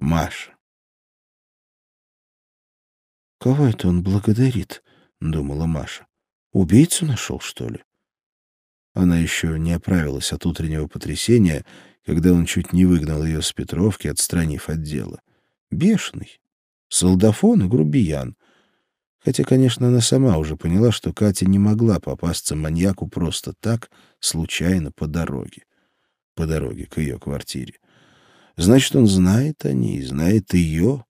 Маша. «Кого это он благодарит?» — думала Маша. «Убийцу нашел, что ли?» Она еще не оправилась от утреннего потрясения, когда он чуть не выгнал ее с Петровки, отстранив от дела. Бешеный. Солдафон и грубиян. Хотя, конечно, она сама уже поняла, что Катя не могла попасться маньяку просто так, случайно, по дороге. По дороге к ее квартире. Значит, он знает о ней, знает ее.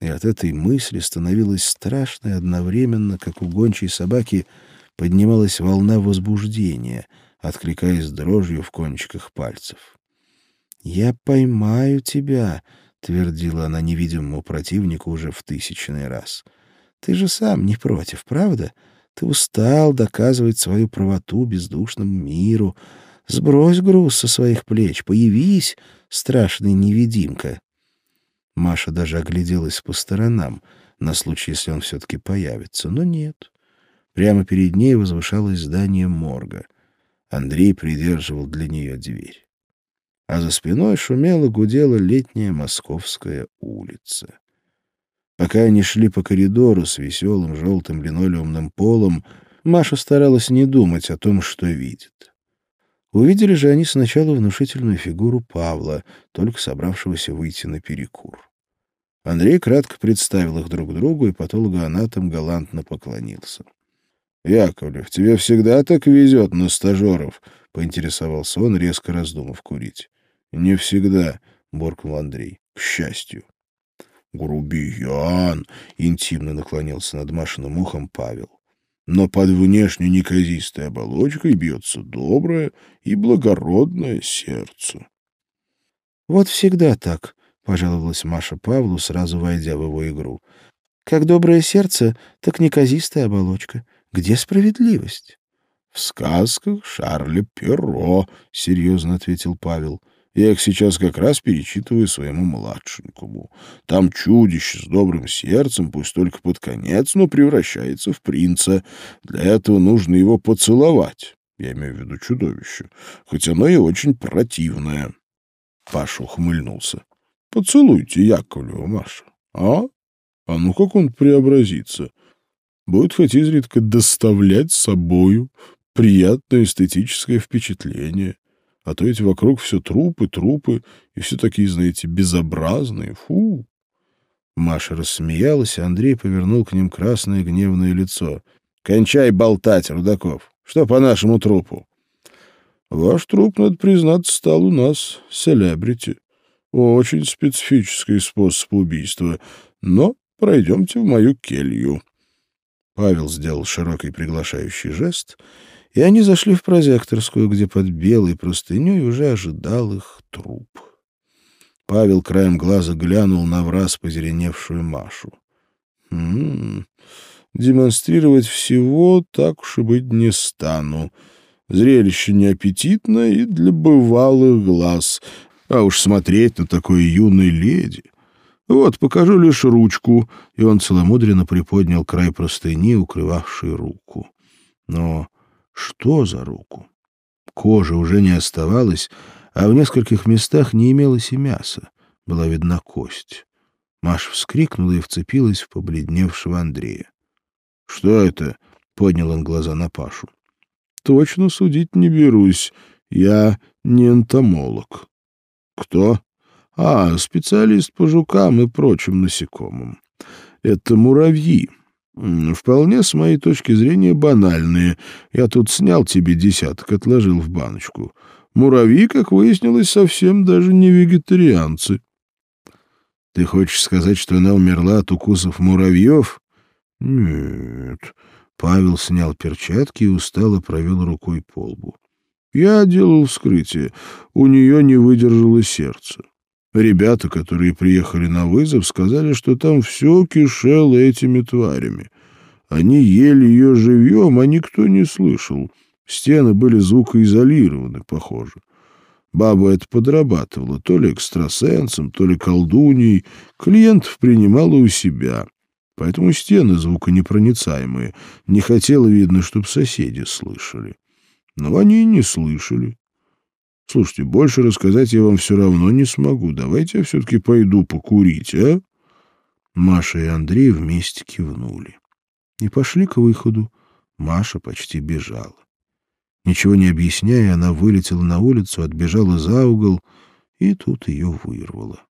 И от этой мысли становилось страшно и одновременно, как у гончей собаки, поднималась волна возбуждения, откликаясь дрожью в кончиках пальцев. «Я поймаю тебя», — твердила она невидимому противнику уже в тысячный раз. «Ты же сам не против, правда? Ты устал доказывать свою правоту бездушному миру. Сбрось груз со своих плеч, появись, страшная невидимка». Маша даже огляделась по сторонам, на случай, если он все-таки появится, но нет. Прямо перед ней возвышалось здание морга. Андрей придерживал для нее дверь а за спиной шумело гудела летняя московская улица. Пока они шли по коридору с веселым желтым линолеумным полом, Маша старалась не думать о том, что видит. Увидели же они сначала внушительную фигуру Павла, только собравшегося выйти на перекур. Андрей кратко представил их друг другу, и патологоанатом галантно поклонился. — Яковлев, тебе всегда так везет на стажеров? — поинтересовался он, резко раздумав курить. Не всегда, буркнул Андрей. К счастью. Грубиян, интимно наклонился над Машиным ухом Павел. Но под внешне неказистой оболочкой бьется доброе и благородное сердце. Вот всегда так, пожаловалась Маша Павлу, сразу войдя в его игру. Как доброе сердце, так неказистая оболочка. Где справедливость? — В сказках Шарля Перро, — серьезно ответил Павел. Я их сейчас как раз перечитываю своему младшенькому. Там чудище с добрым сердцем, пусть только под конец, но превращается в принца. Для этого нужно его поцеловать. Я имею в виду чудовище. Хоть оно и очень противное. Паша ухмыльнулся. Поцелуйте Яковлева, Маша. А? А ну как он преобразится? Будет хоть изредка доставлять с собою приятное эстетическое впечатление. А то ведь вокруг все трупы, трупы, и все такие, знаете, безобразные. Фу!» Маша рассмеялась, а Андрей повернул к ним красное гневное лицо. «Кончай болтать, Рудаков! Что по нашему трупу?» «Ваш труп, надо признаться, стал у нас селебрити. Очень специфический способ убийства. Но пройдемте в мою келью». Павел сделал широкий приглашающий жест — и они зашли в прозекторскую, где под белой простыней уже ожидал их труп. Павел краем глаза глянул на враз позеленевшую Машу. «М демонстрировать всего так уж и быть не стану. Зрелище неаппетитное и для бывалых глаз, а уж смотреть на такой юной леди. Вот, покажу лишь ручку». И он целомудренно приподнял край простыни, укрывавший руку. Но что за руку? Кожи уже не оставалось, а в нескольких местах не имелось и мяса. Была видна кость. Маша вскрикнула и вцепилась в побледневшего Андрея. — Что это? — поднял он глаза на Пашу. — Точно судить не берусь. Я не энтомолог. — Кто? — А, специалист по жукам и прочим насекомым. Это муравьи. Вполне, с моей точки зрения, банальные. Я тут снял тебе десяток, отложил в баночку. Муравьи, как выяснилось, совсем даже не вегетарианцы. Ты хочешь сказать, что она умерла от укусов муравьев? Нет. Павел снял перчатки и устало провел рукой по лбу. Я делал вскрытие. У нее не выдержало сердце. Ребята, которые приехали на вызов, сказали, что там все кишело этими тварями. Они ели ее живьем, а никто не слышал. Стены были звукоизолированы, похоже. Баба это подрабатывала, то ли экстрасенсом, то ли колдуньей. Клиентов принимала у себя. Поэтому стены звуконепроницаемые. Не хотела, видно, чтобы соседи слышали. Но они и не слышали. Слушайте, больше рассказать я вам все равно не смогу. Давайте я все-таки пойду покурить, а? Маша и Андрей вместе кивнули. И пошли к выходу. Маша почти бежала. Ничего не объясняя, она вылетела на улицу, отбежала за угол, и тут ее вырвало.